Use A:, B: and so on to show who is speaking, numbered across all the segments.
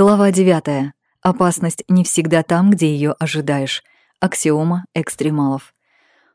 A: Глава 9. Опасность не всегда там, где ее ожидаешь. Аксиома экстремалов.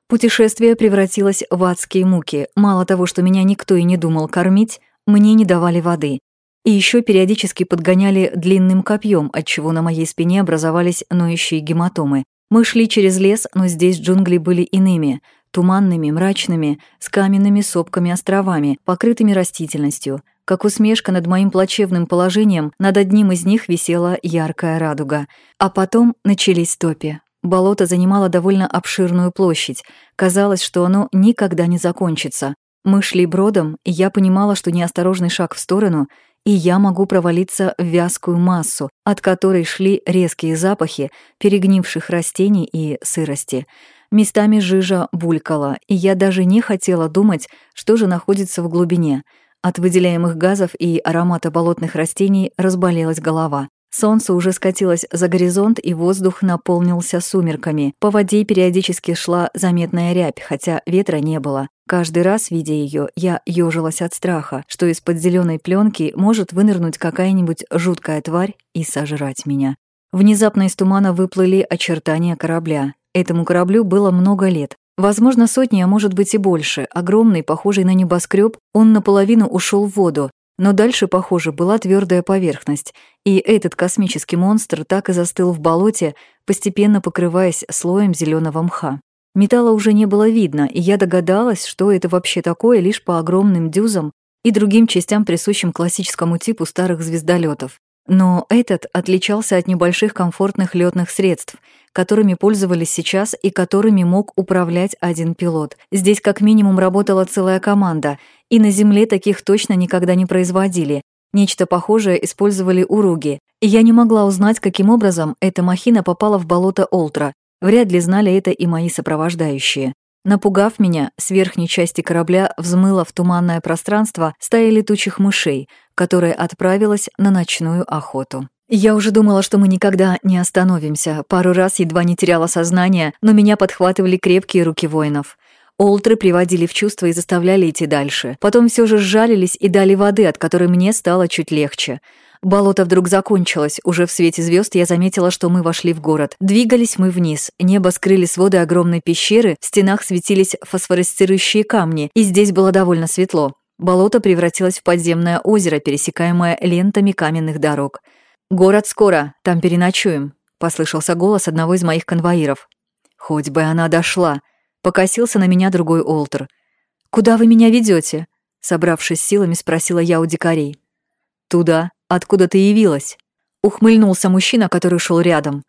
A: Путешествие превратилось в адские муки. Мало того, что меня никто и не думал кормить, мне не давали воды. И еще периодически подгоняли длинным копьем, отчего на моей спине образовались ноющие гематомы. Мы шли через лес, но здесь джунгли были иными, туманными, мрачными, с каменными сопками-островами, покрытыми растительностью. Как усмешка над моим плачевным положением, над одним из них висела яркая радуга. А потом начались топи. Болото занимало довольно обширную площадь. Казалось, что оно никогда не закончится. Мы шли бродом, и я понимала, что неосторожный шаг в сторону, и я могу провалиться в вязкую массу, от которой шли резкие запахи перегнивших растений и сырости. Местами жижа булькала, и я даже не хотела думать, что же находится в глубине. От выделяемых газов и аромата болотных растений разболелась голова. Солнце уже скатилось за горизонт, и воздух наполнился сумерками. По воде периодически шла заметная рябь, хотя ветра не было. Каждый раз, видя ее, я ёжилась от страха, что из-под зеленой пленки может вынырнуть какая-нибудь жуткая тварь и сожрать меня. Внезапно из тумана выплыли очертания корабля. Этому кораблю было много лет. Возможно, сотни, а может быть и больше. Огромный, похожий на небоскреб, он наполовину ушел в воду, но дальше, похоже, была твердая поверхность, и этот космический монстр так и застыл в болоте, постепенно покрываясь слоем зеленого мха. Металла уже не было видно, и я догадалась, что это вообще такое лишь по огромным дюзам и другим частям, присущим классическому типу старых звездолетов. Но этот отличался от небольших комфортных летных средств, которыми пользовались сейчас и которыми мог управлять один пилот. Здесь как минимум работала целая команда, и на Земле таких точно никогда не производили. Нечто похожее использовали уруги. И я не могла узнать, каким образом эта махина попала в болото Олтра. Вряд ли знали это и мои сопровождающие. Напугав меня, с верхней части корабля взмыло в туманное пространство стая летучих мышей, которая отправилась на ночную охоту. Я уже думала, что мы никогда не остановимся. Пару раз едва не теряла сознание, но меня подхватывали крепкие руки воинов. Олтры приводили в чувство и заставляли идти дальше. Потом все же сжалились и дали воды, от которой мне стало чуть легче. Болото вдруг закончилось. Уже в свете звезд я заметила, что мы вошли в город. Двигались мы вниз. Небо скрыли своды огромной пещеры, в стенах светились фосфоресцирующие камни, и здесь было довольно светло. Болото превратилось в подземное озеро, пересекаемое лентами каменных дорог. «Город скоро, там переночуем», — послышался голос одного из моих конвоиров. «Хоть бы она дошла», — покосился на меня другой Олтер. «Куда вы меня ведете? собравшись силами, спросила я у дикарей. «Туда, откуда ты явилась?» Ухмыльнулся мужчина, который шел рядом.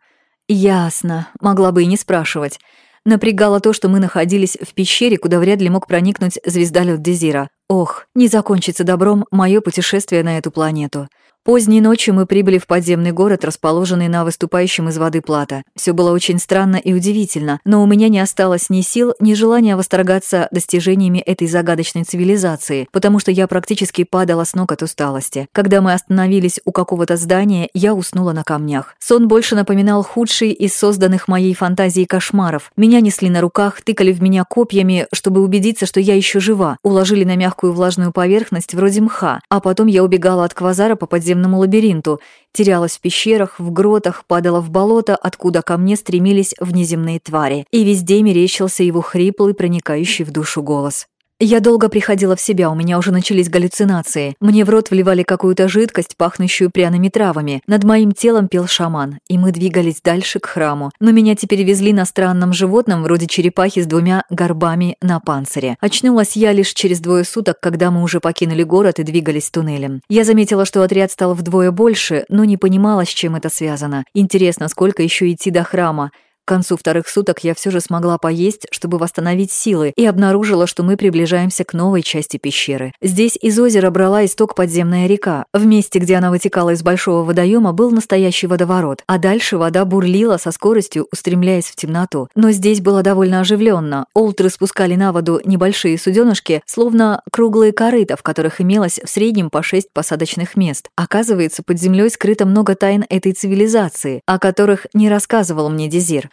A: «Ясно. Могла бы и не спрашивать. Напрягало то, что мы находились в пещере, куда вряд ли мог проникнуть звездолет Дезира. Ох, не закончится добром мое путешествие на эту планету. Поздней ночью мы прибыли в подземный город, расположенный на выступающем из воды плато. Все было очень странно и удивительно, но у меня не осталось ни сил, ни желания восторгаться достижениями этой загадочной цивилизации, потому что я практически падала с ног от усталости. Когда мы остановились у какого-то здания, я уснула на камнях. Сон больше напоминал худший из созданных моей фантазией кошмаров. Меня несли на руках, тыкали в меня копьями, чтобы убедиться, что я еще жива, уложили на мягкую влажную поверхность вроде мха, а потом я убегала от квазара по подземному подземному лабиринту, терялась в пещерах, в гротах, падала в болото, откуда ко мне стремились внеземные твари, и везде мерещился его хриплый, проникающий в душу голос. Я долго приходила в себя, у меня уже начались галлюцинации. Мне в рот вливали какую-то жидкость, пахнущую пряными травами. Над моим телом пел шаман, и мы двигались дальше к храму. Но меня теперь везли на странном животном, вроде черепахи с двумя горбами на панцире. Очнулась я лишь через двое суток, когда мы уже покинули город и двигались туннелем. Я заметила, что отряд стал вдвое больше, но не понимала, с чем это связано. Интересно, сколько еще идти до храма? К концу вторых суток я все же смогла поесть, чтобы восстановить силы, и обнаружила, что мы приближаемся к новой части пещеры. Здесь из озера брала исток подземная река. В месте, где она вытекала из большого водоема, был настоящий водоворот, а дальше вода бурлила со скоростью, устремляясь в темноту. Но здесь было довольно оживленно. Олтры спускали на воду небольшие суденышки, словно круглые корыта, в которых имелось в среднем по шесть посадочных мест. Оказывается, под землей скрыто много тайн этой цивилизации, о которых не рассказывал мне Дезир.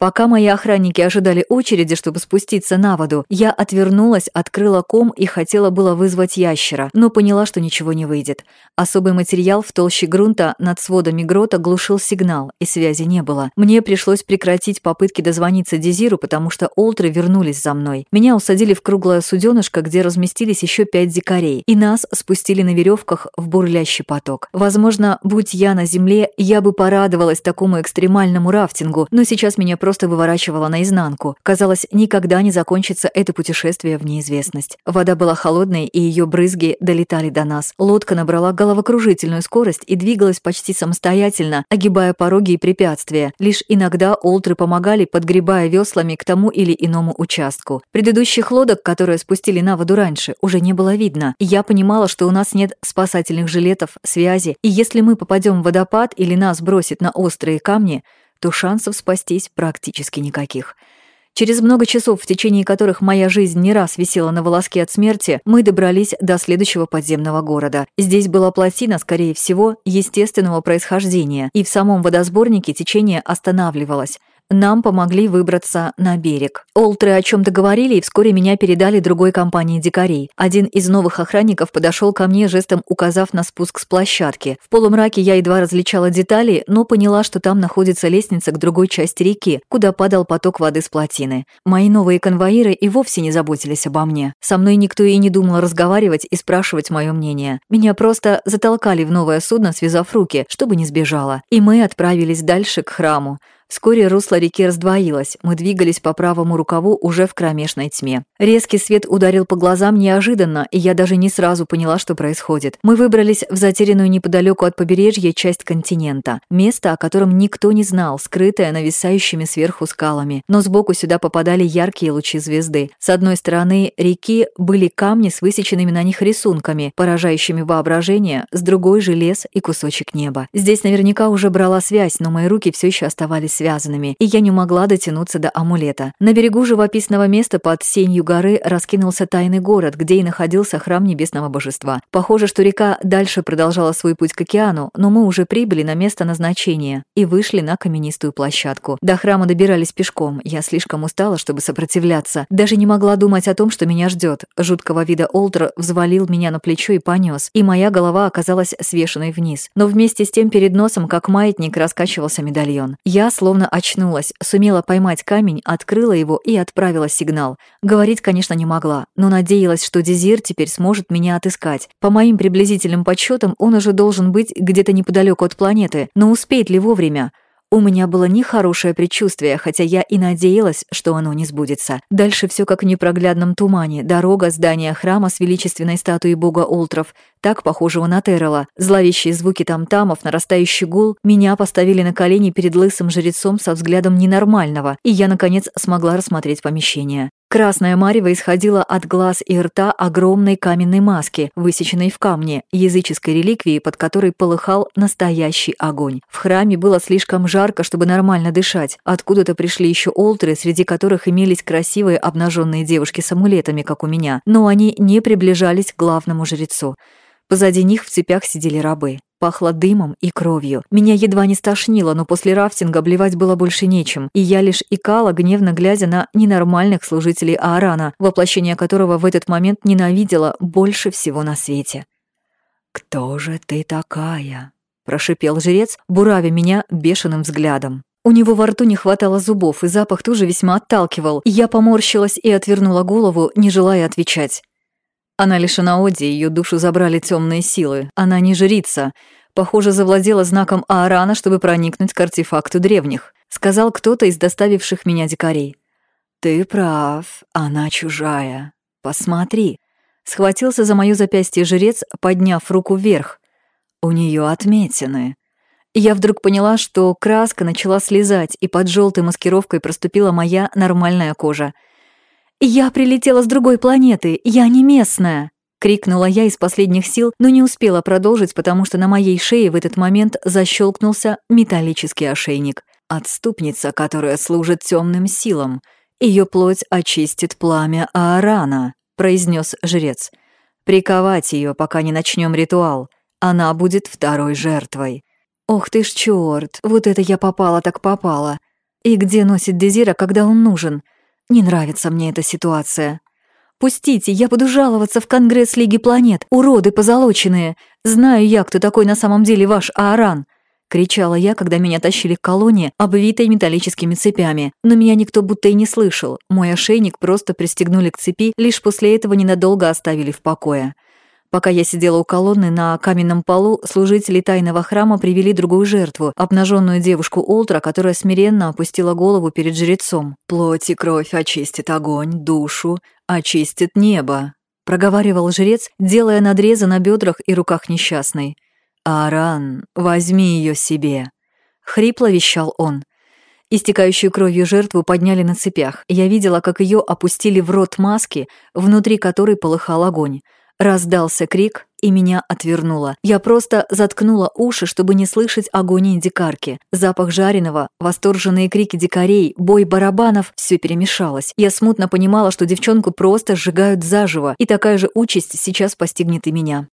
A: Пока мои охранники ожидали очереди, чтобы спуститься на воду, я отвернулась, открыла ком и хотела было вызвать ящера, но поняла, что ничего не выйдет. Особый материал в толще грунта над сводами грота глушил сигнал, и связи не было. Мне пришлось прекратить попытки дозвониться Дезиру, потому что Олтры вернулись за мной. Меня усадили в круглое суденышко, где разместились еще пять дикарей, и нас спустили на веревках в бурлящий поток. Возможно, будь я на земле, я бы порадовалась такому экстремальному рафтингу, но сейчас меня просто просто выворачивала наизнанку. Казалось, никогда не закончится это путешествие в неизвестность. Вода была холодной, и ее брызги долетали до нас. Лодка набрала головокружительную скорость и двигалась почти самостоятельно, огибая пороги и препятствия. Лишь иногда олтры помогали, подгребая веслами к тому или иному участку. Предыдущих лодок, которые спустили на воду раньше, уже не было видно. Я понимала, что у нас нет спасательных жилетов, связи, и если мы попадем в водопад или нас бросит на острые камни, то шансов спастись практически никаких. Через много часов, в течение которых моя жизнь не раз висела на волоске от смерти, мы добрались до следующего подземного города. Здесь была плотина, скорее всего, естественного происхождения, и в самом водосборнике течение останавливалось. Нам помогли выбраться на берег. Олтры о чем-то говорили, и вскоре меня передали другой компании дикарей. Один из новых охранников подошел ко мне, жестом указав на спуск с площадки. В полумраке я едва различала детали, но поняла, что там находится лестница к другой части реки, куда падал поток воды с плотины. Мои новые конвоиры и вовсе не заботились обо мне. Со мной никто и не думал разговаривать и спрашивать мое мнение. Меня просто затолкали в новое судно, связав руки, чтобы не сбежала. И мы отправились дальше к храму. Вскоре русло реки раздвоилось, мы двигались по правому рукаву уже в кромешной тьме. Резкий свет ударил по глазам неожиданно, и я даже не сразу поняла, что происходит. Мы выбрались в затерянную неподалеку от побережья часть континента. Место, о котором никто не знал, скрытое нависающими сверху скалами. Но сбоку сюда попадали яркие лучи звезды. С одной стороны реки были камни с высеченными на них рисунками, поражающими воображение, с другой же лес и кусочек неба. Здесь наверняка уже брала связь, но мои руки все еще оставались связанными, и я не могла дотянуться до амулета. На берегу живописного места под сенью горы раскинулся тайный город, где и находился храм небесного божества. Похоже, что река дальше продолжала свой путь к океану, но мы уже прибыли на место назначения и вышли на каменистую площадку. До храма добирались пешком. Я слишком устала, чтобы сопротивляться. Даже не могла думать о том, что меня ждет. Жуткого вида Олтер взвалил меня на плечо и понес, и моя голова оказалась свешенной вниз. Но вместе с тем перед носом, как маятник, раскачивался медальон. Я, словно словно очнулась, сумела поймать камень, открыла его и отправила сигнал. Говорить, конечно, не могла, но надеялась, что Дезир теперь сможет меня отыскать. По моим приблизительным подсчетам, он уже должен быть где-то неподалеку от планеты, но успеет ли вовремя? У меня было нехорошее предчувствие, хотя я и надеялась, что оно не сбудется. Дальше все как в непроглядном тумане. Дорога, здание храма с величественной статуей бога Ултров, так похожего на Террела. Зловещие звуки там-тамов, нарастающий гул. Меня поставили на колени перед лысым жрецом со взглядом ненормального, и я, наконец, смогла рассмотреть помещение. Красная марево исходила от глаз и рта огромной каменной маски, высеченной в камне, языческой реликвии, под которой полыхал настоящий огонь. В храме было слишком жарко, чтобы нормально дышать. Откуда-то пришли еще олтры, среди которых имелись красивые обнаженные девушки с амулетами, как у меня, но они не приближались к главному жрецу. Позади них в цепях сидели рабы. Пахло дымом и кровью. Меня едва не стошнило, но после рафтинга обливать было больше нечем, и я лишь икала, гневно глядя на ненормальных служителей Аарана, воплощение которого в этот момент ненавидела больше всего на свете. «Кто же ты такая?» – прошипел жрец, буравя меня бешеным взглядом. У него во рту не хватало зубов, и запах тоже весьма отталкивал. Я поморщилась и отвернула голову, не желая отвечать. Она лишена Оди, ее душу забрали темные силы. Она не жрица. Похоже, завладела знаком Аарана, чтобы проникнуть к артефакту древних. Сказал кто-то из доставивших меня дикарей. «Ты прав, она чужая. Посмотри». Схватился за моё запястье жрец, подняв руку вверх. У нее отметины. Я вдруг поняла, что краска начала слезать, и под желтой маскировкой проступила моя нормальная кожа — «Я прилетела с другой планеты, я не местная!» Крикнула я из последних сил, но не успела продолжить, потому что на моей шее в этот момент защелкнулся металлический ошейник. Отступница, которая служит темным силам. Ее плоть очистит пламя Аарана, произнес жрец. Приковать ее, пока не начнем ритуал. Она будет второй жертвой. Ох ты ж черт, вот это я попала так попала. И где носит Дезира, когда он нужен? Не нравится мне эта ситуация. Пустите, я буду жаловаться в Конгресс Лиги Планет, уроды позолоченные. Знаю я, кто такой на самом деле ваш Ааран. Кричала я, когда меня тащили к колонне, обвитой металлическими цепями. Но меня никто будто и не слышал. Мой ошейник просто пристегнули к цепи, лишь после этого ненадолго оставили в покое. Пока я сидела у колонны на каменном полу, служители тайного храма привели другую жертву, обнаженную девушку Олтра, которая смиренно опустила голову перед жрецом. «Плоть и кровь очистит огонь, душу, очистит небо», — проговаривал жрец, делая надрезы на бедрах и руках несчастной. «Аран, возьми ее себе!» — хрипло вещал он. Истекающую кровью жертву подняли на цепях. Я видела, как ее опустили в рот маски, внутри которой полыхал огонь. Раздался крик, и меня отвернуло. Я просто заткнула уши, чтобы не слышать агонии дикарки. Запах жареного, восторженные крики дикарей, бой барабанов — все перемешалось. Я смутно понимала, что девчонку просто сжигают заживо, и такая же участь сейчас постигнет и меня.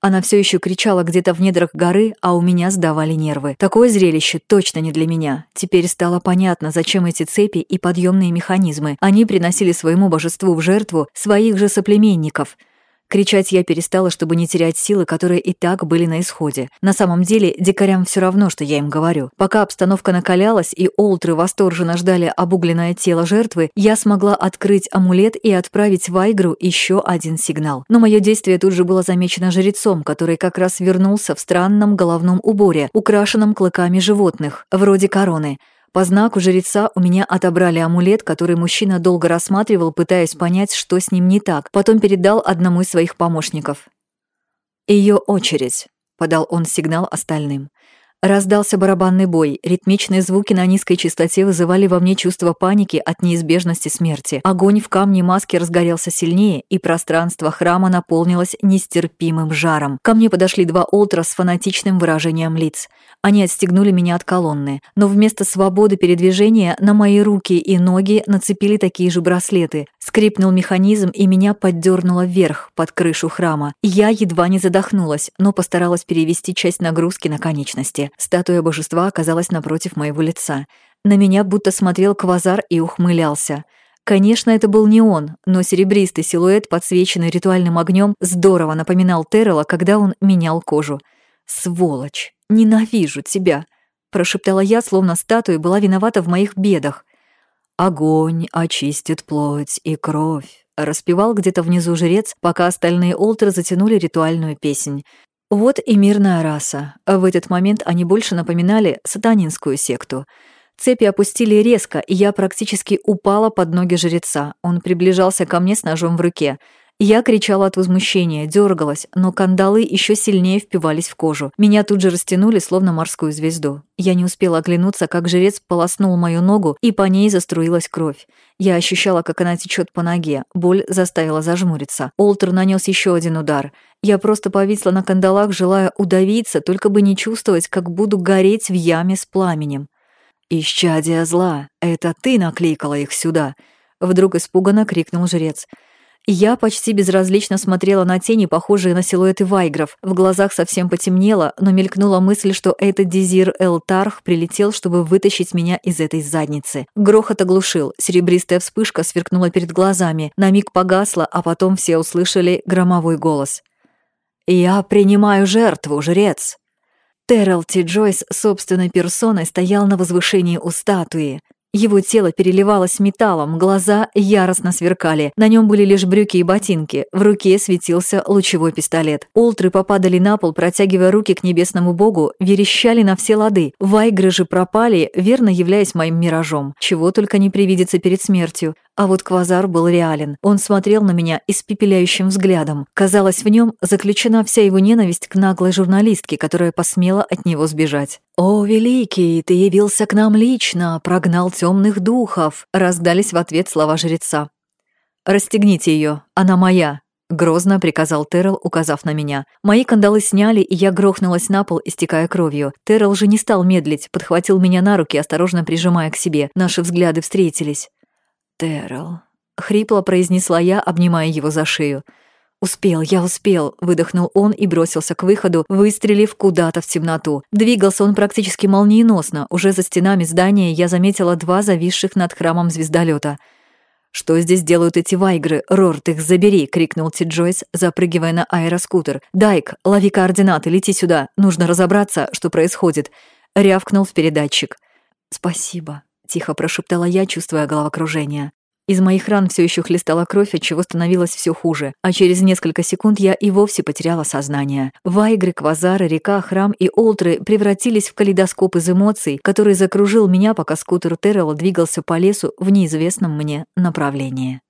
A: Она все еще кричала где-то в недрах горы, а у меня сдавали нервы. Такое зрелище точно не для меня. Теперь стало понятно, зачем эти цепи и подъемные механизмы. Они приносили своему божеству в жертву своих же соплеменников — Кричать я перестала, чтобы не терять силы, которые и так были на исходе. На самом деле, дикарям все равно, что я им говорю. Пока обстановка накалялась и олтры восторженно ждали обугленное тело жертвы, я смогла открыть амулет и отправить Вайгру еще один сигнал. Но мое действие тут же было замечено жрецом, который как раз вернулся в странном головном уборе, украшенном клыками животных, вроде короны. По знаку жреца у меня отобрали амулет, который мужчина долго рассматривал, пытаясь понять, что с ним не так. Потом передал одному из своих помощников. «Ее очередь», — подал он сигнал остальным. Раздался барабанный бой. Ритмичные звуки на низкой частоте вызывали во мне чувство паники от неизбежности смерти. Огонь в камне маски разгорелся сильнее, и пространство храма наполнилось нестерпимым жаром. Ко мне подошли два олтра с фанатичным выражением лиц. Они отстегнули меня от колонны, но вместо свободы передвижения на мои руки и ноги нацепили такие же браслеты. Скрипнул механизм, и меня поддернуло вверх, под крышу храма. Я едва не задохнулась, но постаралась перевести часть нагрузки на конечности. Статуя божества оказалась напротив моего лица. На меня будто смотрел квазар и ухмылялся. Конечно, это был не он, но серебристый силуэт, подсвеченный ритуальным огнем, здорово напоминал Террела, когда он менял кожу. «Сволочь! Ненавижу тебя!» прошептала я, словно статуя была виновата в моих бедах. «Огонь очистит плоть и кровь», — распевал где-то внизу жрец, пока остальные олтры затянули ритуальную песнь. Вот и мирная раса. В этот момент они больше напоминали сатанинскую секту. Цепи опустили резко, и я практически упала под ноги жреца. Он приближался ко мне с ножом в руке — я кричала от возмущения, дергалась, но кандалы еще сильнее впивались в кожу. Меня тут же растянули, словно морскую звезду. Я не успела оглянуться, как жрец полоснул мою ногу, и по ней заструилась кровь. Я ощущала, как она течет по ноге. Боль заставила зажмуриться. Олтер нанес еще один удар. Я просто повисла на кандалах, желая удавиться, только бы не чувствовать, как буду гореть в яме с пламенем. «Исчадие зла! Это ты накликала их сюда!» Вдруг испуганно крикнул жрец. Я почти безразлично смотрела на тени, похожие на силуэты вайгров. В глазах совсем потемнело, но мелькнула мысль, что этот Дизир Эл-Тарх прилетел, чтобы вытащить меня из этой задницы. Грохот оглушил, серебристая вспышка сверкнула перед глазами, на миг погасла, а потом все услышали громовой голос. «Я принимаю жертву, жрец!» Террел Ти Джойс собственной персоной стоял на возвышении у статуи. Его тело переливалось металлом, глаза яростно сверкали. На нем были лишь брюки и ботинки. В руке светился лучевой пистолет. Ултры попадали на пол, протягивая руки к небесному богу, верещали на все лады. Вайгры же пропали, верно являясь моим миражом. Чего только не привидится перед смертью. А вот Квазар был реален. Он смотрел на меня испепеляющим взглядом. Казалось, в нем заключена вся его ненависть к наглой журналистке, которая посмела от него сбежать. «О, великий, ты явился к нам лично, прогнал темных духов», раздались в ответ слова жреца. «Расстегните ее, она моя», — грозно приказал Террел, указав на меня. Мои кандалы сняли, и я грохнулась на пол, истекая кровью. Террел же не стал медлить, подхватил меня на руки, осторожно прижимая к себе. Наши взгляды встретились. «Террел», — хрипло произнесла я, обнимая его за шею. «Успел, я успел», — выдохнул он и бросился к выходу, выстрелив куда-то в темноту. Двигался он практически молниеносно. Уже за стенами здания я заметила два зависших над храмом звездолета. «Что здесь делают эти вайгры? Рорт, их забери!» — крикнул Ти Джойс, запрыгивая на аэроскутер. «Дайк, лови координаты, лети сюда. Нужно разобраться, что происходит». Рявкнул в передатчик. «Спасибо», — тихо прошептала я, чувствуя головокружение. Из моих ран все еще хлестала кровь, отчего становилось все хуже, а через несколько секунд я и вовсе потеряла сознание. Вайгры, квазары, река, храм и олтры превратились в калейдоскоп из эмоций, который закружил меня, пока скутер Террелла двигался по лесу в неизвестном мне направлении.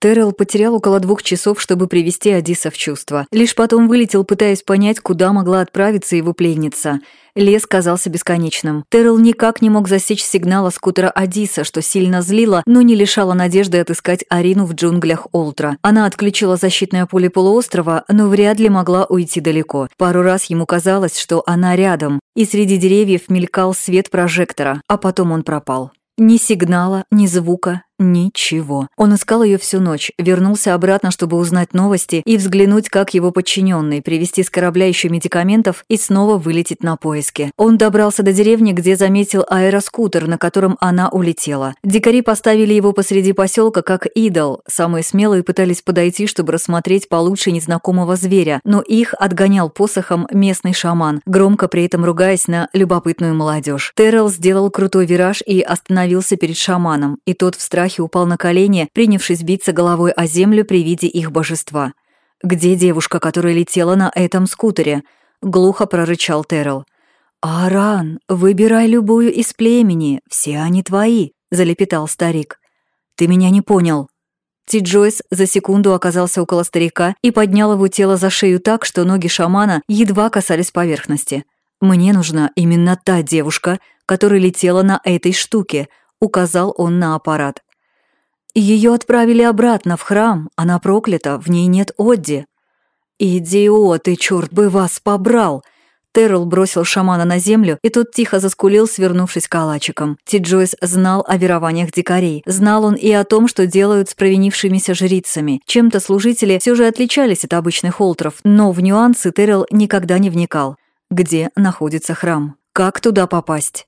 A: Террell потерял около двух часов, чтобы привести Адиса в чувство. Лишь потом вылетел, пытаясь понять, куда могла отправиться его пленница. Лес казался бесконечным. Террell никак не мог засечь сигнала скутера Адиса, что сильно злило, но не лишало надежды отыскать Арину в джунглях Олтра. Она отключила защитное поле полуострова, но вряд ли могла уйти далеко. Пару раз ему казалось, что она рядом, и среди деревьев мелькал свет прожектора, а потом он пропал. Ни сигнала, ни звука, Ничего. Он искал ее всю ночь, вернулся обратно, чтобы узнать новости и взглянуть, как его подчиненный, привезти с корабля еще медикаментов и снова вылететь на поиски. Он добрался до деревни, где заметил аэроскутер, на котором она улетела. Дикари поставили его посреди поселка как идол. Самые смелые пытались подойти, чтобы рассмотреть получше незнакомого зверя, но их отгонял посохом местный шаман, громко при этом ругаясь на любопытную молодежь. Террell сделал крутой вираж и остановился перед шаманом, и тот в страхе страхе упал на колени, принявшись биться головой о землю при виде их божества. «Где девушка, которая летела на этом скутере?» — глухо прорычал Террell. «Аран, выбирай любую из племени, все они твои», — залепетал старик. «Ты меня не понял». Ти Джойс за секунду оказался около старика и поднял его тело за шею так, что ноги шамана едва касались поверхности. «Мне нужна именно та девушка, которая летела на этой штуке», — указал он на аппарат. Ее отправили обратно в храм, она проклята, в ней нет Одди. «Идиоты, черт бы вас побрал!» Террел бросил шамана на землю, и тот тихо заскулил, свернувшись калачиком. Ти Джойс знал о верованиях дикарей. Знал он и о том, что делают с провинившимися жрицами. Чем-то служители все же отличались от обычных олтров, но в нюансы Террел никогда не вникал. Где находится храм? Как туда попасть?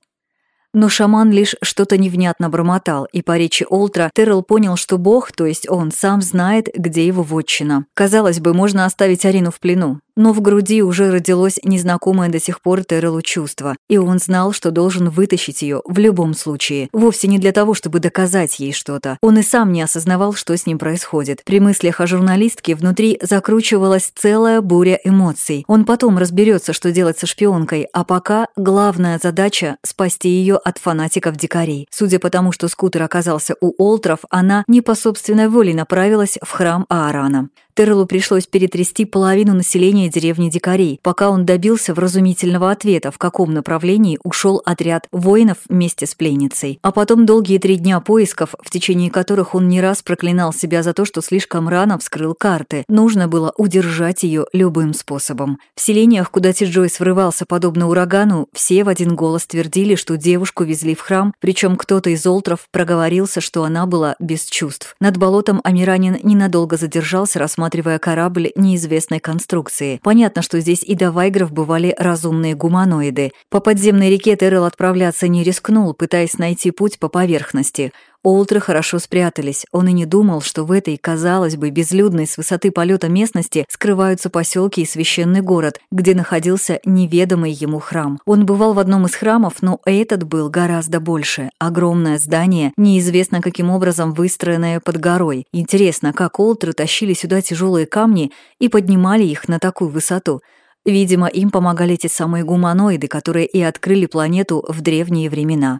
A: Но шаман лишь что-то невнятно бормотал, и по речи Олтра Террел понял, что бог, то есть он, сам знает, где его вотчина. Казалось бы, можно оставить Арину в плену, но в груди уже родилось незнакомое до сих пор Террелу чувство, и он знал, что должен вытащить ее в любом случае. Вовсе не для того, чтобы доказать ей что-то. Он и сам не осознавал, что с ним происходит. При мыслях о журналистке внутри закручивалась целая буря эмоций. Он потом разберется, что делать со шпионкой, а пока главная задача — спасти ее от фанатиков-дикарей. Судя по тому, что скутер оказался у Олтров, она не по собственной воле направилась в храм Аарана. Террелу пришлось перетрясти половину населения деревни дикарей, пока он добился вразумительного ответа, в каком направлении ушел отряд воинов вместе с пленницей. А потом долгие три дня поисков, в течение которых он не раз проклинал себя за то, что слишком рано вскрыл карты. Нужно было удержать ее любым способом. В селениях, куда Ти-Джойс врывался подобно урагану, все в один голос твердили, что девушку везли в храм, причем кто-то из олтров проговорился, что она была без чувств. Над болотом Амиранин ненадолго задержался, рассматривая корабль неизвестной конструкции. Понятно, что здесь и до Вайгров бывали разумные гуманоиды. По подземной реке Террел отправляться не рискнул, пытаясь найти путь по поверхности. Олтры хорошо спрятались. Он и не думал, что в этой, казалось бы, безлюдной с высоты полета местности скрываются поселки и священный город, где находился неведомый ему храм. Он бывал в одном из храмов, но этот был гораздо больше. Огромное здание, неизвестно каким образом выстроенное под горой. Интересно, как Олтры тащили сюда тяжелые камни и поднимали их на такую высоту. Видимо, им помогали те самые гуманоиды, которые и открыли планету в древние времена.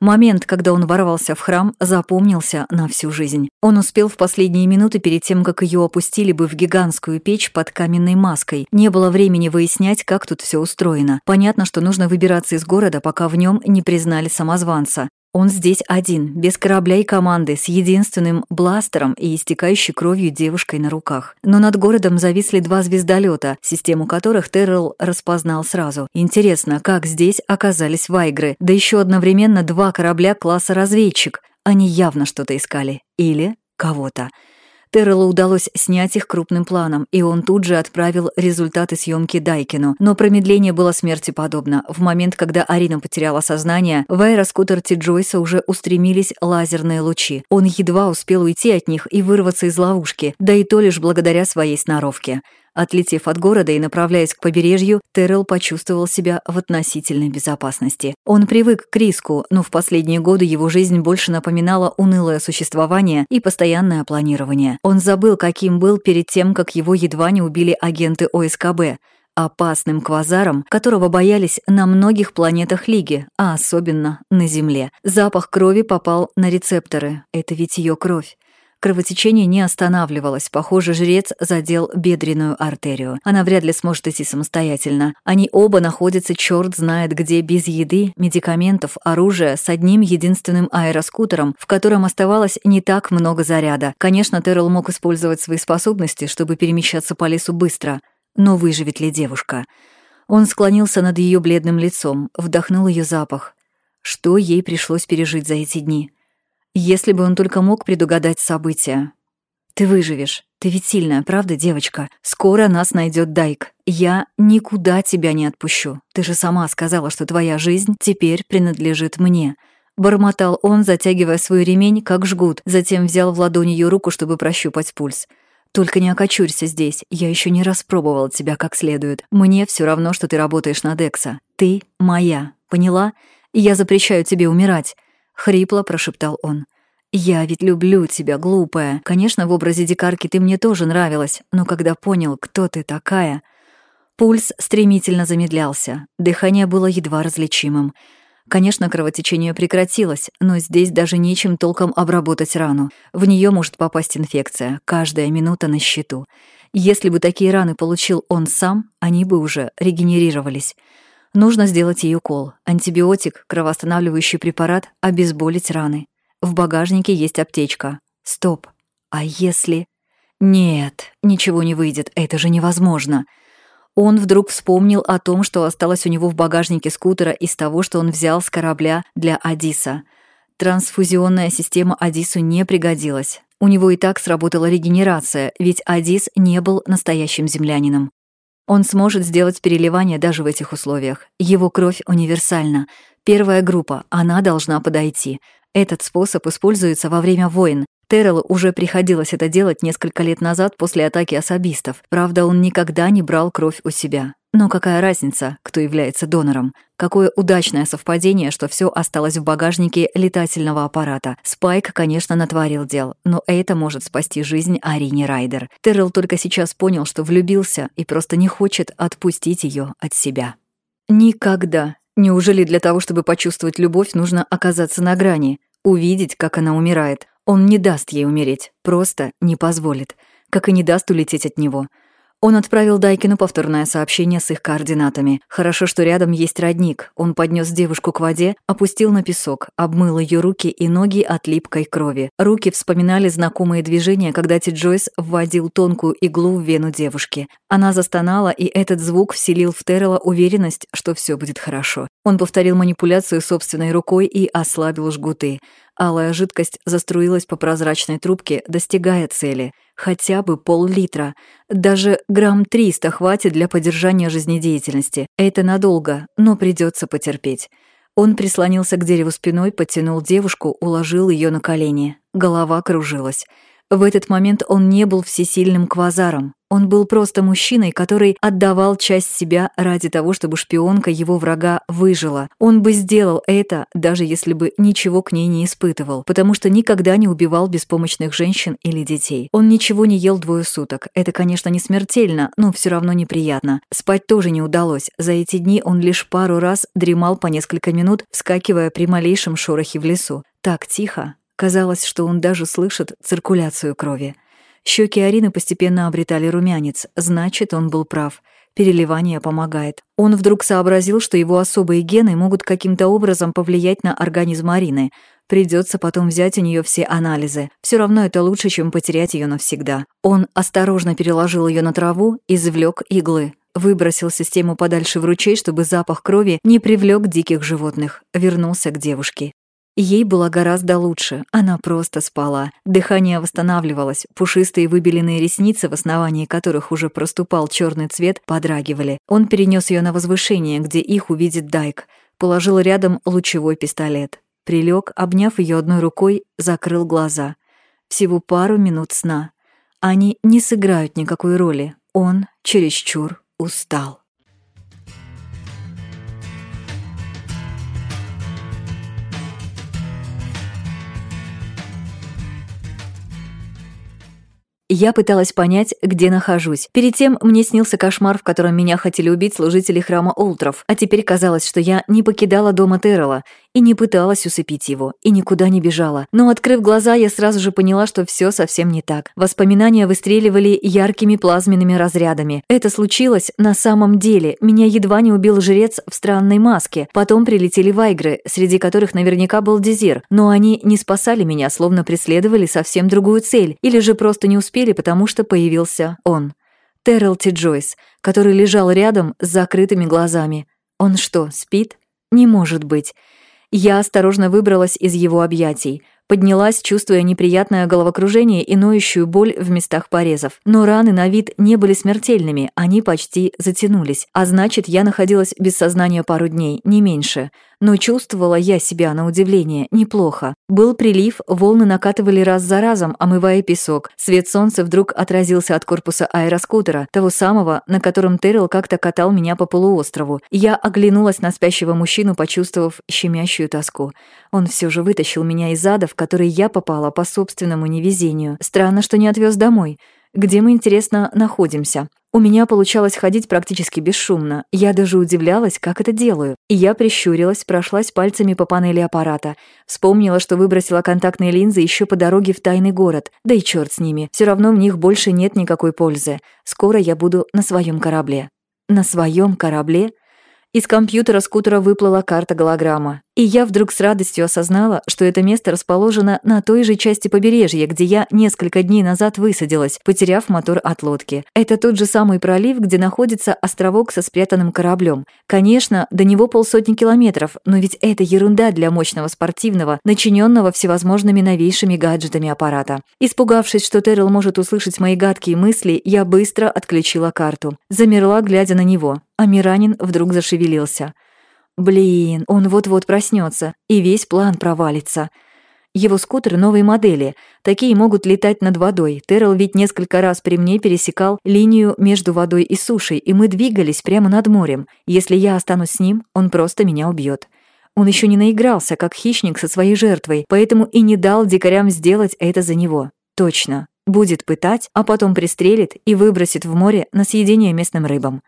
A: Момент, когда он ворвался в храм, запомнился на всю жизнь. Он успел в последние минуты перед тем, как ее опустили бы в гигантскую печь под каменной маской. Не было времени выяснять, как тут все устроено. Понятно, что нужно выбираться из города, пока в нем не признали самозванца. Он здесь один, без корабля и команды, с единственным бластером и истекающей кровью девушкой на руках. Но над городом зависли два звездолета, систему которых Террell распознал сразу. Интересно, как здесь оказались вайгры, да еще одновременно два корабля класса «разведчик». Они явно что-то искали. Или кого-то. Террелу удалось снять их крупным планом, и он тут же отправил результаты съемки Дайкину. Но промедление было смерти подобно. В момент, когда Арина потеряла сознание, в аэроскутер Ти Джойса уже устремились лазерные лучи. Он едва успел уйти от них и вырваться из ловушки, да и то лишь благодаря своей сноровке. Отлетев от города и направляясь к побережью, Террell почувствовал себя в относительной безопасности. Он привык к риску, но в последние годы его жизнь больше напоминала унылое существование и постоянное планирование. Он забыл, каким был перед тем, как его едва не убили агенты ОСКБ опасным квазаром, которого боялись на многих планетах Лиги, а особенно на Земле. Запах крови попал на рецепторы. Это ведь ее кровь. Кровотечение не останавливалось. Похоже, жрец задел бедренную артерию. Она вряд ли сможет идти самостоятельно. Они оба находятся черт знает где, без еды, медикаментов, оружия, с одним единственным аэроскутером, в котором оставалось не так много заряда. Конечно, Террell мог использовать свои способности, чтобы перемещаться по лесу быстро. Но выживет ли девушка? Он склонился над ее бледным лицом, вдохнул ее запах. Что ей пришлось пережить за эти дни? Если бы он только мог предугадать события. Ты выживешь. Ты ведь сильная, правда, девочка? Скоро нас найдет Дайк. Я никуда тебя не отпущу. Ты же сама сказала, что твоя жизнь теперь принадлежит мне. Бормотал он, затягивая свой ремень, как жгут, затем взял в ладонь ее руку, чтобы прощупать пульс. «Только не окочурься здесь, я еще не распробовал тебя как следует. Мне все равно, что ты работаешь на Декса. Ты моя, поняла? Я запрещаю тебе умирать. Хрипло прошептал он. «Я ведь люблю тебя, глупая. Конечно, в образе дикарки ты мне тоже нравилась, но когда понял, кто ты такая...» Пульс стремительно замедлялся, дыхание было едва различимым. Конечно, кровотечение прекратилось, но здесь даже нечем толком обработать рану. В нее может попасть инфекция, каждая минута на счету. Если бы такие раны получил он сам, они бы уже регенерировались. Нужно сделать ей укол. Антибиотик, кровоостанавливающий препарат, обезболить раны. В багажнике есть аптечка. Стоп. А если... Нет, ничего не выйдет, это же невозможно. Он вдруг вспомнил о том, что осталось у него в багажнике скутера из того, что он взял с корабля для Адиса. Трансфузионная система Адису не пригодилась. У него и так сработала регенерация, ведь Адис не был настоящим землянином. Он сможет сделать переливание даже в этих условиях. Его кровь универсальна. Первая группа, она должна подойти. Этот способ используется во время войн. Террелу уже приходилось это делать несколько лет назад после атаки особистов. Правда, он никогда не брал кровь у себя. Но какая разница, кто является донором? Какое удачное совпадение, что все осталось в багажнике летательного аппарата. Спайк, конечно, натворил дел, но это может спасти жизнь Арине Райдер. Террell только сейчас понял, что влюбился и просто не хочет отпустить ее от себя. Никогда. Неужели для того, чтобы почувствовать любовь, нужно оказаться на грани, увидеть, как она умирает? Он не даст ей умереть, просто не позволит, как и не даст улететь от него. Он отправил Дайкину повторное сообщение с их координатами. Хорошо, что рядом есть родник. Он поднес девушку к воде, опустил на песок, обмыл ее руки и ноги от липкой крови. Руки вспоминали знакомые движения, когда Ти Джойс вводил тонкую иглу в вену девушки. Она застонала, и этот звук вселил в Террела уверенность, что все будет хорошо. Он повторил манипуляцию собственной рукой и ослабил жгуты. Алая жидкость заструилась по прозрачной трубке, достигая цели. Хотя бы пол-литра. Даже грамм триста хватит для поддержания жизнедеятельности. Это надолго, но придется потерпеть. Он прислонился к дереву спиной, подтянул девушку, уложил ее на колени. Голова кружилась. В этот момент он не был всесильным квазаром. Он был просто мужчиной, который отдавал часть себя ради того, чтобы шпионка его врага выжила. Он бы сделал это, даже если бы ничего к ней не испытывал, потому что никогда не убивал беспомощных женщин или детей. Он ничего не ел двое суток. Это, конечно, не смертельно, но все равно неприятно. Спать тоже не удалось. За эти дни он лишь пару раз дремал по несколько минут, вскакивая при малейшем шорохе в лесу. Так тихо, Казалось, что он даже слышит циркуляцию крови. Щеки Арины постепенно обретали румянец, значит, он был прав. Переливание помогает. Он вдруг сообразил, что его особые гены могут каким-то образом повлиять на организм Арины. Придется потом взять у нее все анализы. Все равно это лучше, чем потерять ее навсегда. Он осторожно переложил ее на траву, извлек иглы. Выбросил систему подальше в ручей, чтобы запах крови не привлек диких животных. Вернулся к девушке. Ей было гораздо лучше, она просто спала. Дыхание восстанавливалось, пушистые выбеленные ресницы, в основании которых уже проступал черный цвет, подрагивали. Он перенес ее на возвышение, где их увидит Дайк. Положил рядом лучевой пистолет. Прилег, обняв ее одной рукой, закрыл глаза. Всего пару минут сна. Они не сыграют никакой роли. Он чересчур устал. Я пыталась понять, где нахожусь. Перед тем мне снился кошмар, в котором меня хотели убить служители храма Олтров, а теперь казалось, что я не покидала дома Террела и не пыталась усыпить его, и никуда не бежала. Но, открыв глаза, я сразу же поняла, что все совсем не так. Воспоминания выстреливали яркими плазменными разрядами. Это случилось на самом деле. Меня едва не убил жрец в странной маске. Потом прилетели вайгры, среди которых наверняка был Дезир. Но они не спасали меня, словно преследовали совсем другую цель. Или же просто не успели потому что появился он. Террел Ти Джойс, который лежал рядом с закрытыми глазами. Он что, спит? Не может быть. Я осторожно выбралась из его объятий. Поднялась, чувствуя неприятное головокружение и ноющую боль в местах порезов. Но раны на вид не были смертельными, они почти затянулись. А значит, я находилась без сознания пару дней, не меньше. Но чувствовала я себя, на удивление, неплохо. Был прилив, волны накатывали раз за разом, омывая песок. Свет солнца вдруг отразился от корпуса аэроскутера, того самого, на котором Террел как-то катал меня по полуострову. Я оглянулась на спящего мужчину, почувствовав щемящую тоску. Он все же вытащил меня из ада, в который я попала по собственному невезению. Странно, что не отвез домой. Где мы, интересно, находимся? У меня получалось ходить практически бесшумно. Я даже удивлялась, как это делаю. И я прищурилась, прошлась пальцами по панели аппарата. Вспомнила, что выбросила контактные линзы еще по дороге в тайный город. Да и черт с ними. Все равно в них больше нет никакой пользы. Скоро я буду на своем корабле. На своем корабле? Из компьютера скутера выплыла карта-голограмма. И я вдруг с радостью осознала, что это место расположено на той же части побережья, где я несколько дней назад высадилась, потеряв мотор от лодки. Это тот же самый пролив, где находится островок со спрятанным кораблем. Конечно, до него полсотни километров, но ведь это ерунда для мощного спортивного, начиненного всевозможными новейшими гаджетами аппарата. Испугавшись, что Террел может услышать мои гадкие мысли, я быстро отключила карту. Замерла, глядя на него. А Миранин вдруг зашевелился. Блин, он вот-вот проснется, и весь план провалится. Его скутеры новой модели. Такие могут летать над водой. Террел ведь несколько раз при мне пересекал линию между водой и сушей, и мы двигались прямо над морем. Если я останусь с ним, он просто меня убьет. Он еще не наигрался, как хищник со своей жертвой, поэтому и не дал дикарям сделать это за него. Точно. Будет пытать, а потом пристрелит и выбросит в море на съедение местным рыбам.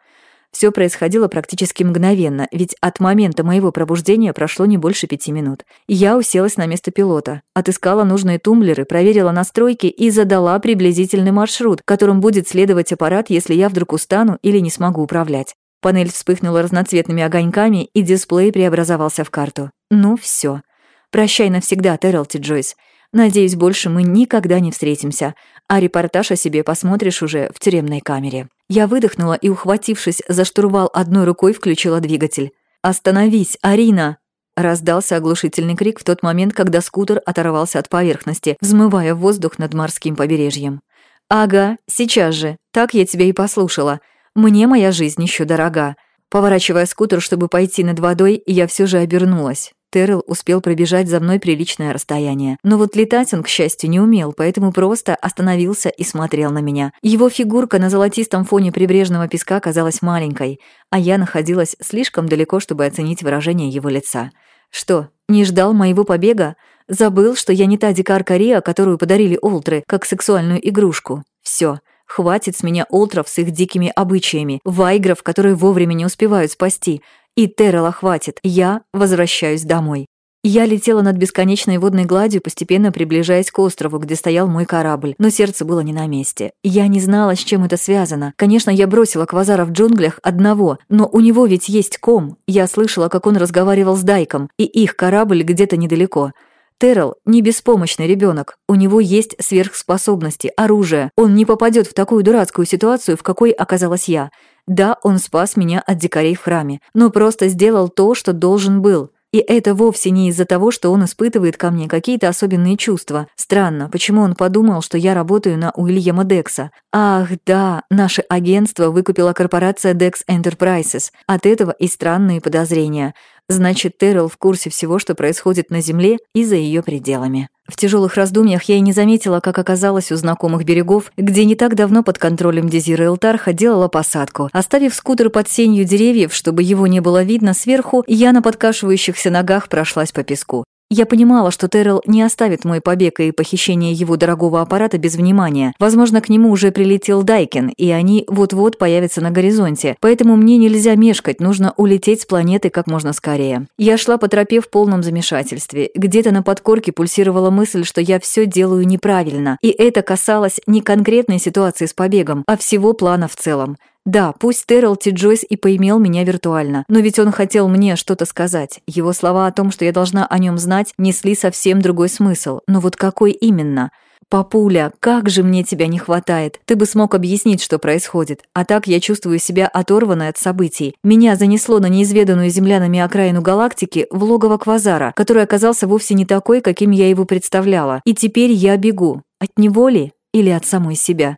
A: Все происходило практически мгновенно, ведь от момента моего пробуждения прошло не больше пяти минут. Я уселась на место пилота, отыскала нужные тумблеры, проверила настройки и задала приблизительный маршрут, которым будет следовать аппарат, если я вдруг устану или не смогу управлять. Панель вспыхнула разноцветными огоньками, и дисплей преобразовался в карту. Ну все. Прощай навсегда, Террелти Джойс. Надеюсь, больше мы никогда не встретимся, а репортаж о себе посмотришь уже в тюремной камере. Я выдохнула и, ухватившись за штурвал одной рукой, включила двигатель. «Остановись, Арина!» Раздался оглушительный крик в тот момент, когда скутер оторвался от поверхности, взмывая воздух над морским побережьем. «Ага, сейчас же. Так я тебя и послушала. Мне моя жизнь еще дорога». Поворачивая скутер, чтобы пойти над водой, я все же обернулась. Террел успел пробежать за мной приличное расстояние. Но вот летать он, к счастью, не умел, поэтому просто остановился и смотрел на меня. Его фигурка на золотистом фоне прибрежного песка казалась маленькой, а я находилась слишком далеко, чтобы оценить выражение его лица. Что, не ждал моего побега? Забыл, что я не та дикарка Риа, которую подарили Олтры, как сексуальную игрушку. Все. Хватит с меня Олтров с их дикими обычаями, вайгров, которые вовремя не успевают спасти, и Террела хватит, я возвращаюсь домой. Я летела над бесконечной водной гладью, постепенно приближаясь к острову, где стоял мой корабль, но сердце было не на месте. Я не знала, с чем это связано. Конечно, я бросила Квазара в джунглях одного, но у него ведь есть ком. Я слышала, как он разговаривал с Дайком, и их корабль где-то недалеко. Террел не беспомощный ребенок. У него есть сверхспособности, оружие. Он не попадет в такую дурацкую ситуацию, в какой оказалась я. Да, он спас меня от дикарей в храме, но просто сделал то, что должен был. И это вовсе не из-за того, что он испытывает ко мне какие-то особенные чувства. Странно, почему он подумал, что я работаю на Уильяма Декса. Ах, да, наше агентство выкупила корпорация Dex Enterprises. От этого и странные подозрения. Значит, Террell в курсе всего, что происходит на Земле и за ее пределами. В тяжелых раздумьях я и не заметила, как оказалась у знакомых берегов, где не так давно под контролем Дезира Элтарха делала посадку. Оставив скутер под сенью деревьев, чтобы его не было видно сверху, я на подкашивающихся ногах прошлась по песку. Я понимала, что Террell не оставит мой побег и похищение его дорогого аппарата без внимания. Возможно, к нему уже прилетел Дайкин, и они вот-вот появятся на горизонте. Поэтому мне нельзя мешкать, нужно улететь с планеты как можно скорее. Я шла по тропе в полном замешательстве. Где-то на подкорке пульсировала мысль, что я все делаю неправильно. И это касалось не конкретной ситуации с побегом, а всего плана в целом. Да, пусть Террell Ти Джойс и поимел меня виртуально, но ведь он хотел мне что-то сказать. Его слова о том, что я должна о нем знать, несли совсем другой смысл. Но вот какой именно? «Папуля, как же мне тебя не хватает! Ты бы смог объяснить, что происходит. А так я чувствую себя оторванной от событий. Меня занесло на неизведанную землянами окраину галактики в логово Квазара, который оказался вовсе не такой, каким я его представляла. И теперь я бегу. От него ли? Или от самой себя?»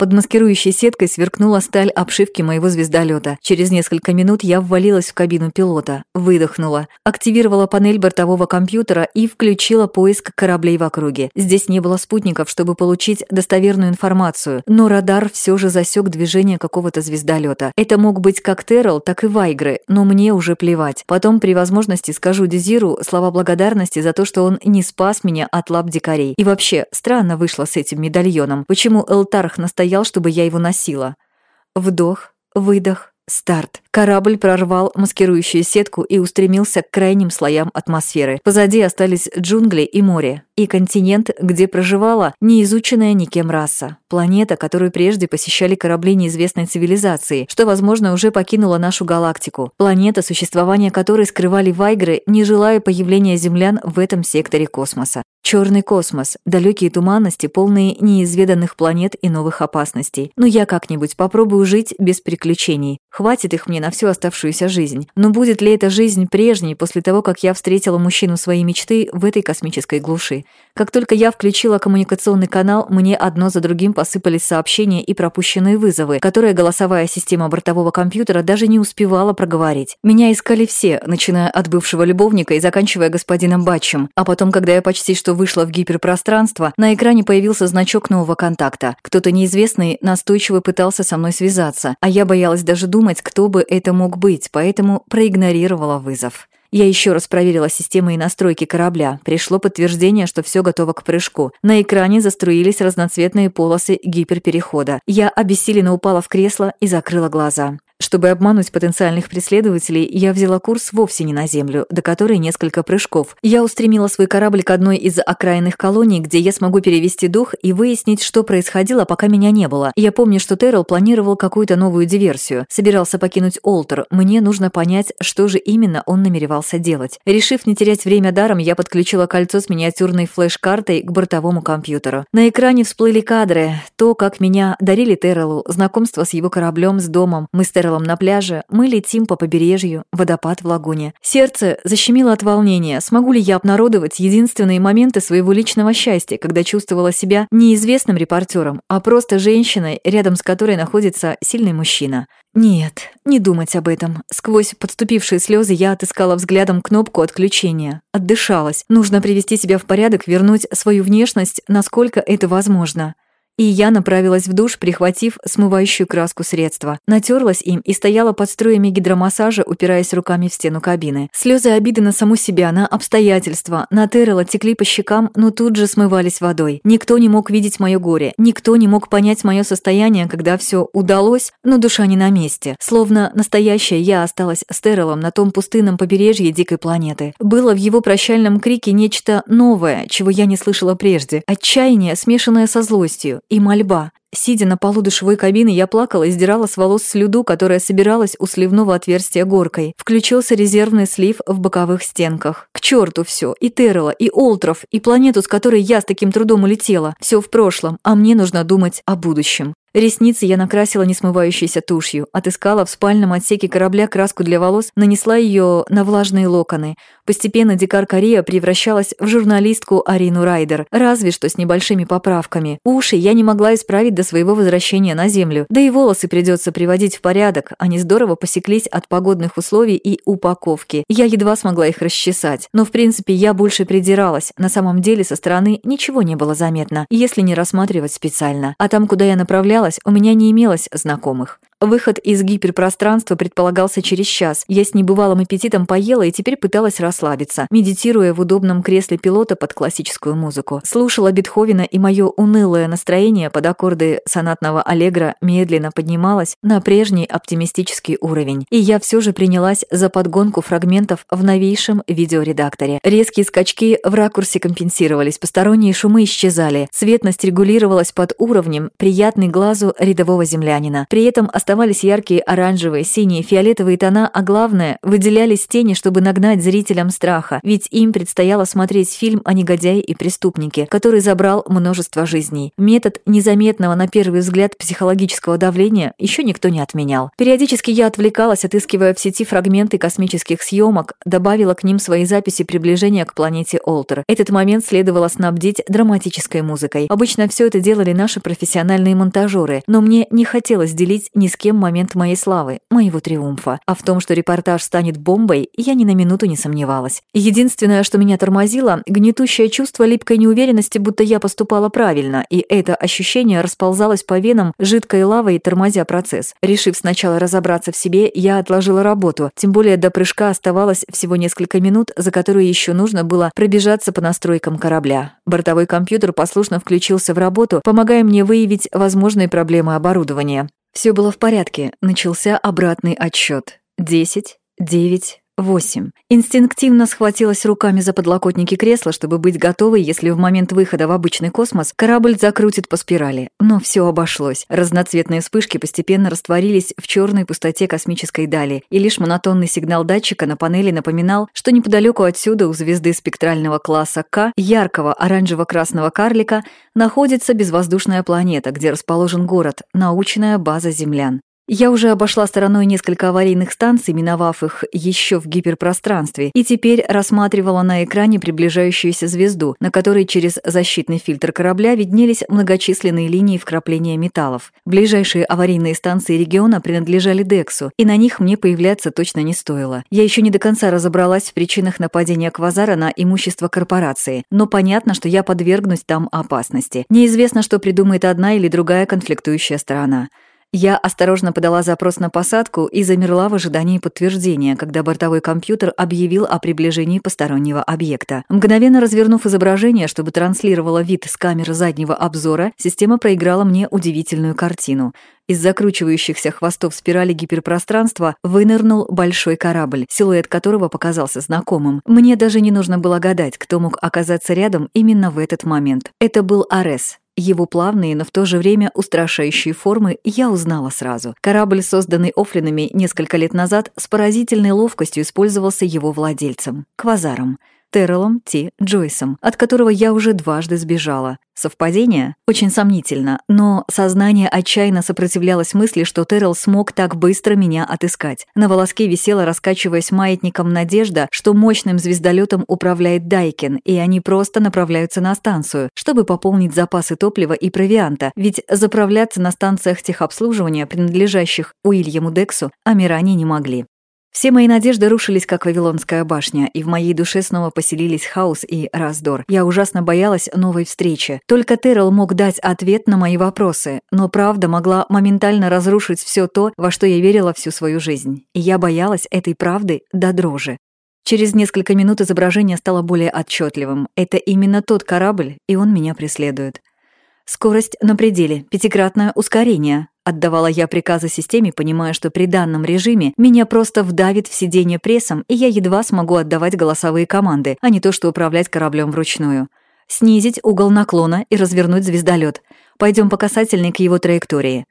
A: Под маскирующей сеткой сверкнула сталь обшивки моего звездолета. Через несколько минут я ввалилась в кабину пилота, выдохнула, активировала панель бортового компьютера и включила поиск кораблей в округе. Здесь не было спутников, чтобы получить достоверную информацию, но радар все же засек движение какого-то звездолета. Это мог быть как Террел, так и Вайгры, но мне уже плевать. Потом при возможности скажу Дезиру слова благодарности за то, что он не спас меня от лап дикарей. И вообще, странно вышло с этим медальоном. Почему Элтарх настоял настоял, чтобы я его носила. Вдох, выдох, старт. Корабль прорвал маскирующую сетку и устремился к крайним слоям атмосферы. Позади остались джунгли и море, и континент, где проживала неизученная никем раса. Планета, которую прежде посещали корабли неизвестной цивилизации, что, возможно, уже покинула нашу галактику. Планета, существование которой скрывали вайгры, не желая появления землян в этом секторе космоса. Черный космос, далекие туманности, полные неизведанных планет и новых опасностей. Но я как-нибудь попробую жить без приключений. Хватит их мне на всю оставшуюся жизнь. Но будет ли эта жизнь прежней после того, как я встретила мужчину своей мечты в этой космической глуши? Как только я включила коммуникационный канал, мне одно за другим посыпались сообщения и пропущенные вызовы, которые голосовая система бортового компьютера даже не успевала проговорить. Меня искали все, начиная от бывшего любовника и заканчивая господином Батчем. А потом, когда я почти что вышла в гиперпространство, на экране появился значок нового контакта. Кто-то неизвестный настойчиво пытался со мной связаться, а я боялась даже думать, кто бы это мог быть, поэтому проигнорировала вызов. Я еще раз проверила системы и настройки корабля. Пришло подтверждение, что все готово к прыжку. На экране заструились разноцветные полосы гиперперехода. Я обессиленно упала в кресло и закрыла глаза. Чтобы обмануть потенциальных преследователей, я взяла курс вовсе не на Землю, до которой несколько прыжков. Я устремила свой корабль к одной из окраинных колоний, где я смогу перевести дух и выяснить, что происходило, пока меня не было. Я помню, что Террell планировал какую-то новую диверсию. Собирался покинуть Олтер. Мне нужно понять, что же именно он намеревался делать. Решив не терять время даром, я подключила кольцо с миниатюрной флеш-картой к бортовому компьютеру. На экране всплыли кадры. То, как меня дарили Терреллу, знакомство с его кораблем, с домом. Мы с Террелл Карлом на пляже, мы летим по побережью, водопад в лагуне. Сердце защемило от волнения, смогу ли я обнародовать единственные моменты своего личного счастья, когда чувствовала себя неизвестным репортером, а просто женщиной, рядом с которой находится сильный мужчина. Нет, не думать об этом. Сквозь подступившие слезы я отыскала взглядом кнопку отключения. Отдышалась. Нужно привести себя в порядок, вернуть свою внешность, насколько это возможно. И я направилась в душ, прихватив смывающую краску средства. Натерлась им и стояла под струями гидромассажа, упираясь руками в стену кабины. Слезы обиды на саму себя, на обстоятельства, на Террела текли по щекам, но тут же смывались водой. Никто не мог видеть мое горе, никто не мог понять мое состояние, когда все удалось, но душа не на месте. Словно настоящая я осталась с Террелом на том пустынном побережье дикой планеты. Было в его прощальном крике нечто новое, чего я не слышала прежде. Отчаяние, смешанное со злостью, и мольба. Сидя на полу душевой кабины, я плакала и сдирала с волос слюду, которая собиралась у сливного отверстия горкой. Включился резервный слив в боковых стенках. К черту все, и Террела, и Олтров, и планету, с которой я с таким трудом улетела. Все в прошлом, а мне нужно думать о будущем. Ресницы я накрасила несмывающейся тушью, отыскала в спальном отсеке корабля краску для волос, нанесла ее на влажные локоны. Постепенно Дикар Корея превращалась в журналистку Арину Райдер, разве что с небольшими поправками. Уши я не могла исправить до своего возвращения на Землю, да и волосы придется приводить в порядок, они здорово посеклись от погодных условий и упаковки. Я едва смогла их расчесать, но в принципе я больше придиралась, на самом деле со стороны ничего не было заметно, если не рассматривать специально. А там, куда я направлялась, боялась, у меня не имелось знакомых. Выход из гиперпространства предполагался через час. Я с небывалым аппетитом поела и теперь пыталась расслабиться, медитируя в удобном кресле пилота под классическую музыку. Слушала Бетховена, и мое унылое настроение под аккорды сонатного аллегро медленно поднималось на прежний оптимистический уровень. И я все же принялась за подгонку фрагментов в новейшем видеоредакторе. Резкие скачки в ракурсе компенсировались, посторонние шумы исчезали, цветность регулировалась под уровнем, приятный глазу рядового землянина. При этом оставалось оставались яркие оранжевые, синие, фиолетовые тона, а главное, выделялись тени, чтобы нагнать зрителям страха, ведь им предстояло смотреть фильм о негодяе и преступнике, который забрал множество жизней. Метод незаметного на первый взгляд психологического давления еще никто не отменял. Периодически я отвлекалась, отыскивая в сети фрагменты космических съемок, добавила к ним свои записи приближения к планете Олтер. Этот момент следовало снабдить драматической музыкой. Обычно все это делали наши профессиональные монтажеры, но мне не хотелось делить ни с кем момент моей славы, моего триумфа. А в том, что репортаж станет бомбой, я ни на минуту не сомневалась. Единственное, что меня тормозило, гнетущее чувство липкой неуверенности, будто я поступала правильно, и это ощущение расползалось по венам жидкой лавой, тормозя процесс. Решив сначала разобраться в себе, я отложила работу, тем более до прыжка оставалось всего несколько минут, за которые еще нужно было пробежаться по настройкам корабля. Бортовой компьютер послушно включился в работу, помогая мне выявить возможные проблемы оборудования. Все было в порядке, начался обратный отсчет. Десять, девять, восемь. Инстинктивно схватилась руками за подлокотники кресла, чтобы быть готовой, если в момент выхода в обычный космос корабль закрутит по спирали. Но все обошлось. Разноцветные вспышки постепенно растворились в черной пустоте космической дали, и лишь монотонный сигнал датчика на панели напоминал, что неподалеку отсюда у звезды спектрального класса К, яркого оранжево-красного карлика, находится безвоздушная планета, где расположен город, научная база землян. Я уже обошла стороной несколько аварийных станций, миновав их еще в гиперпространстве, и теперь рассматривала на экране приближающуюся звезду, на которой через защитный фильтр корабля виднелись многочисленные линии вкрапления металлов. Ближайшие аварийные станции региона принадлежали Дексу, и на них мне появляться точно не стоило. Я еще не до конца разобралась в причинах нападения Квазара на имущество корпорации, но понятно, что я подвергнусь там опасности. Неизвестно, что придумает одна или другая конфликтующая сторона. Я осторожно подала запрос на посадку и замерла в ожидании подтверждения, когда бортовой компьютер объявил о приближении постороннего объекта. Мгновенно развернув изображение, чтобы транслировало вид с камеры заднего обзора, система проиграла мне удивительную картину. Из закручивающихся хвостов спирали гиперпространства вынырнул большой корабль, силуэт которого показался знакомым. Мне даже не нужно было гадать, кто мог оказаться рядом именно в этот момент. Это был Арес, его плавные, но в то же время устрашающие формы я узнала сразу. Корабль, созданный Офлинами несколько лет назад, с поразительной ловкостью использовался его владельцем — Квазаром. Террелом Ти Джойсом, от которого я уже дважды сбежала. Совпадение? Очень сомнительно, но сознание отчаянно сопротивлялось мысли, что Террел смог так быстро меня отыскать. На волоске висела, раскачиваясь маятником надежда, что мощным звездолетом управляет Дайкин, и они просто направляются на станцию, чтобы пополнить запасы топлива и провианта, ведь заправляться на станциях техобслуживания, принадлежащих Уильяму Дексу, амиране не могли. Все мои надежды рушились, как Вавилонская башня, и в моей душе снова поселились хаос и раздор. Я ужасно боялась новой встречи. Только Террел мог дать ответ на мои вопросы, но правда могла моментально разрушить все то, во что я верила всю свою жизнь. И я боялась этой правды до дрожи. Через несколько минут изображение стало более отчетливым. Это именно тот корабль, и он меня преследует. Скорость на пределе, пятикратное ускорение. Отдавала я приказы системе, понимая, что при данном режиме меня просто вдавит в сиденье прессом, и я едва смогу отдавать голосовые команды, а не то, что управлять кораблем вручную. Снизить угол наклона и развернуть звездолет. Пойдем по касательной к его траектории.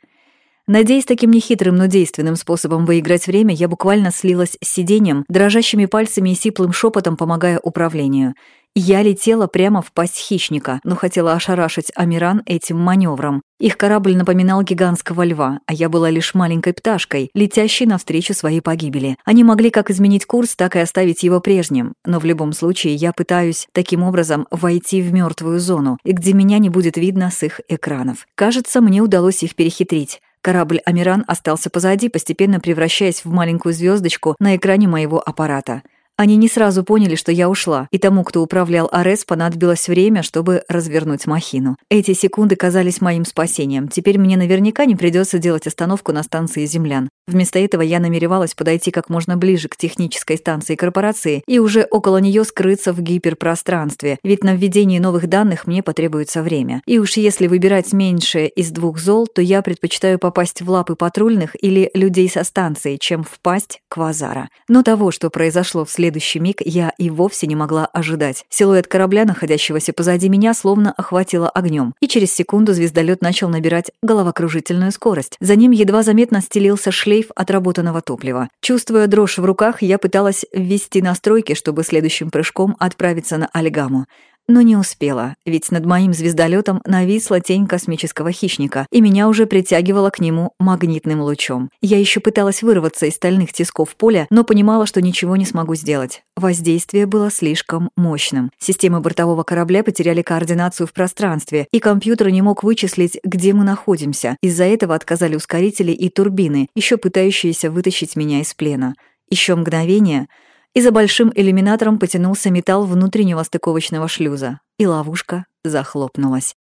A: Надеясь таким нехитрым, но действенным способом выиграть время, я буквально слилась с сиденьем, дрожащими пальцами и сиплым шепотом помогая управлению. Я летела прямо в пасть хищника, но хотела ошарашить Амиран этим маневром. Их корабль напоминал гигантского льва, а я была лишь маленькой пташкой, летящей навстречу своей погибели. Они могли как изменить курс, так и оставить его прежним, но в любом случае я пытаюсь таким образом войти в мертвую зону, где меня не будет видно с их экранов. Кажется, мне удалось их перехитрить. Корабль «Амиран» остался позади, постепенно превращаясь в маленькую звездочку на экране моего аппарата — они не сразу поняли, что я ушла, и тому, кто управлял Арес, понадобилось время, чтобы развернуть махину. Эти секунды казались моим спасением. Теперь мне наверняка не придется делать остановку на станции землян. Вместо этого я намеревалась подойти как можно ближе к технической станции корпорации и уже около нее скрыться в гиперпространстве, ведь на введении новых данных мне потребуется время. И уж если выбирать меньшее из двух зол, то я предпочитаю попасть в лапы патрульных или людей со станции, чем впасть к Вазара. Но того, что произошло вслед следующий миг я и вовсе не могла ожидать. Силуэт корабля, находящегося позади меня, словно охватило огнем, и через секунду звездолет начал набирать головокружительную скорость. За ним едва заметно стелился шлейф отработанного топлива. Чувствуя дрожь в руках, я пыталась ввести настройки, чтобы следующим прыжком отправиться на Альгаму но не успела, ведь над моим звездолетом нависла тень космического хищника, и меня уже притягивало к нему магнитным лучом. Я еще пыталась вырваться из стальных тисков поля, но понимала, что ничего не смогу сделать. Воздействие было слишком мощным. Системы бортового корабля потеряли координацию в пространстве, и компьютер не мог вычислить, где мы находимся. Из-за этого отказали ускорители и турбины, еще пытающиеся вытащить меня из плена. Еще мгновение — и за большим иллюминатором потянулся металл внутреннего стыковочного шлюза, и ловушка захлопнулась.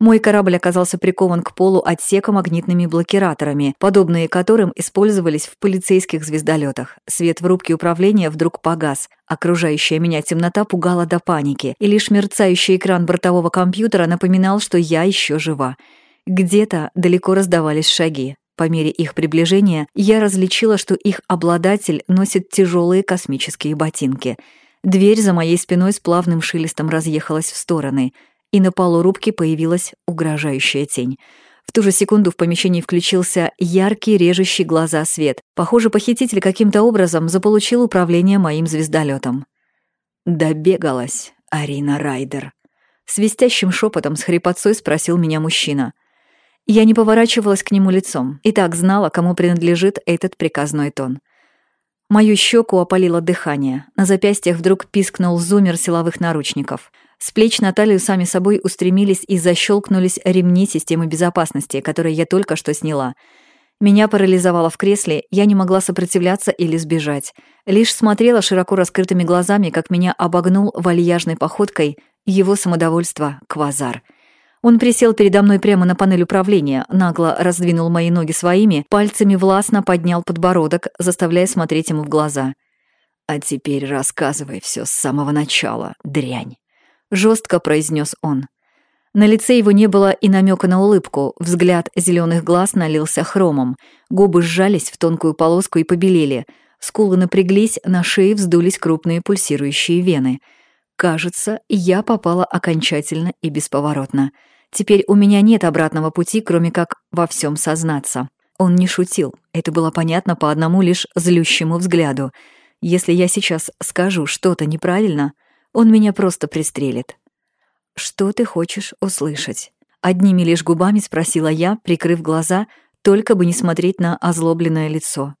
A: Мой корабль оказался прикован к полу отсека магнитными блокираторами, подобные которым использовались в полицейских звездолетах. Свет в рубке управления вдруг погас. Окружающая меня темнота пугала до паники, и лишь мерцающий экран бортового компьютера напоминал, что я еще жива. Где-то далеко раздавались шаги. По мере их приближения я различила, что их обладатель носит тяжелые космические ботинки. Дверь за моей спиной с плавным шелестом разъехалась в стороны, и на полу рубки появилась угрожающая тень. В ту же секунду в помещении включился яркий, режущий глаза свет. Похоже, похититель каким-то образом заполучил управление моим звездолетом. «Добегалась, Арина Райдер», — свистящим шепотом с хрипотцой спросил меня мужчина — я не поворачивалась к нему лицом и так знала, кому принадлежит этот приказной тон. Мою щеку опалило дыхание. На запястьях вдруг пискнул зумер силовых наручников. С плеч на талию сами собой устремились и защелкнулись ремни системы безопасности, которые я только что сняла. Меня парализовало в кресле, я не могла сопротивляться или сбежать. Лишь смотрела широко раскрытыми глазами, как меня обогнул вальяжной походкой его самодовольство Квазар — он присел передо мной прямо на панель управления, нагло раздвинул мои ноги своими, пальцами властно поднял подбородок, заставляя смотреть ему в глаза. «А теперь рассказывай все с самого начала, дрянь», — жестко произнес он. На лице его не было и намека на улыбку, взгляд зеленых глаз налился хромом, губы сжались в тонкую полоску и побелели, скулы напряглись, на шее вздулись крупные пульсирующие вены. Кажется, я попала окончательно и бесповоротно — Теперь у меня нет обратного пути, кроме как во всем сознаться. Он не шутил, это было понятно по одному лишь злющему взгляду. Если я сейчас скажу что-то неправильно, он меня просто пристрелит. «Что ты хочешь услышать?» Одними лишь губами спросила я, прикрыв глаза, только бы не смотреть на озлобленное лицо.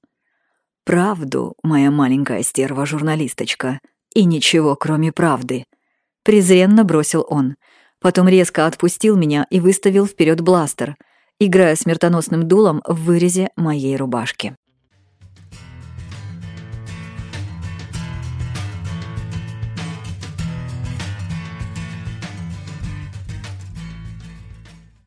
A: «Правду, моя маленькая стерва-журналисточка, и ничего, кроме правды», — презренно бросил он — Потом резко отпустил меня и выставил вперед бластер, играя смертоносным дулом в вырезе моей рубашки.